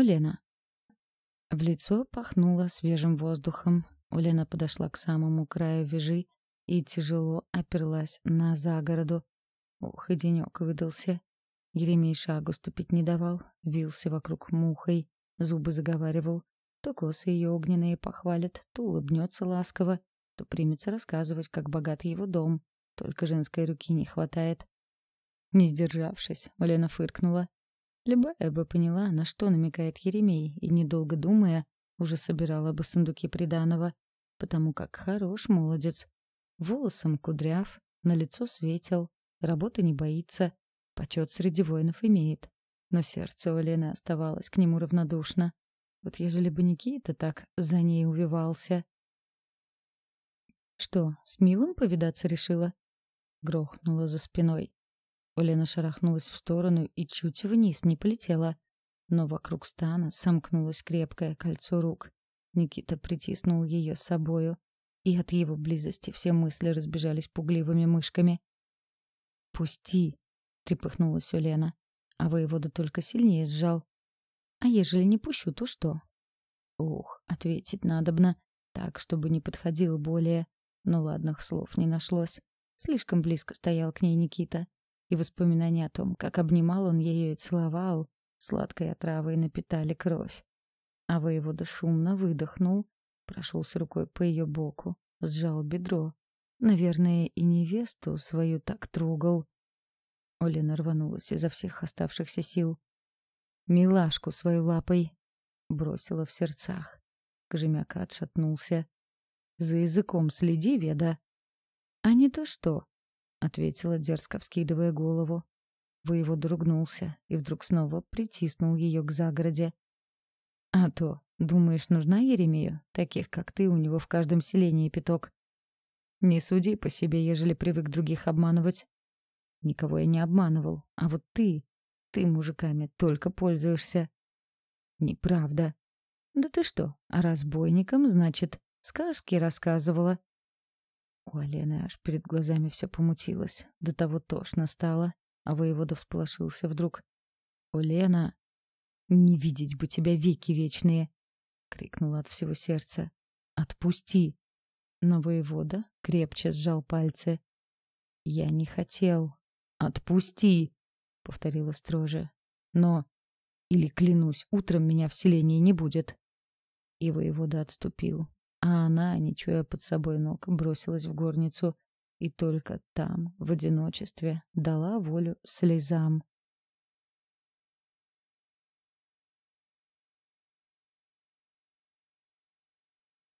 Олена. В лицо пахнуло свежим воздухом. Олена подошла к самому краю вежи и тяжело оперлась на загороду. Ох, и денек выдался. Еремей шагу ступить не давал, вился вокруг мухой, зубы заговаривал. То косы ее огненные похвалят, то улыбнется ласково, то примется рассказывать, как богат его дом. Только женской руки не хватает. Не сдержавшись, Олена фыркнула. Любая бы поняла, на что намекает Еремей, и, недолго думая, уже собирала бы сундуки приданого, потому как хорош молодец. Волосом кудряв, на лицо светел, работы не боится, почет среди воинов имеет. Но сердце у Лены оставалось к нему равнодушно. Вот ежели бы Никита так за ней увивался. «Что, с Милым повидаться решила?» Грохнула за спиной. Олена шарахнулась в сторону и чуть вниз не полетела. Но вокруг стана сомкнулось крепкое кольцо рук. Никита притиснул ее с собою, и от его близости все мысли разбежались пугливыми мышками. «Пусти!» — трепыхнулась Олена, а воевода только сильнее сжал. «А ежели не пущу, то что?» «Ух, ответить надобно, так, чтобы не подходил более». Но ладных слов не нашлось. Слишком близко стоял к ней Никита и воспоминания о том, как обнимал он ее и целовал, сладкой отравой напитали кровь. А воевода шумно выдохнул, прошелся рукой по ее боку, сжал бедро. Наверное, и невесту свою так трогал. Олена рванулась изо всех оставшихся сил. «Милашку свою лапой!» — бросила в сердцах. Кожемяка отшатнулся. «За языком следи, Веда!» «А не то что!» — ответила дерзко, вскидывая голову. Воевод ругнулся и вдруг снова притиснул ее к загороде. «А то, думаешь, нужна Еремею? Таких, как ты, у него в каждом селении пяток. Не суди по себе, ежели привык других обманывать. Никого я не обманывал, а вот ты, ты мужиками только пользуешься». «Неправда». «Да ты что, а разбойникам, значит, сказки рассказывала?» У Алены аж перед глазами все помутилось. До того тошно стало, а воевода всполошился вдруг. «О, Лена, не видеть бы тебя веки вечные!» — крикнула от всего сердца. «Отпусти!» Но воевода крепче сжал пальцы. «Я не хотел. Отпусти!» — повторила строже. «Но... Или, клянусь, утром меня в селении не будет!» И воевода отступил, а она, не чуя под собой ног, бросилась в горницу и только там, в одиночестве, дала волю слезам.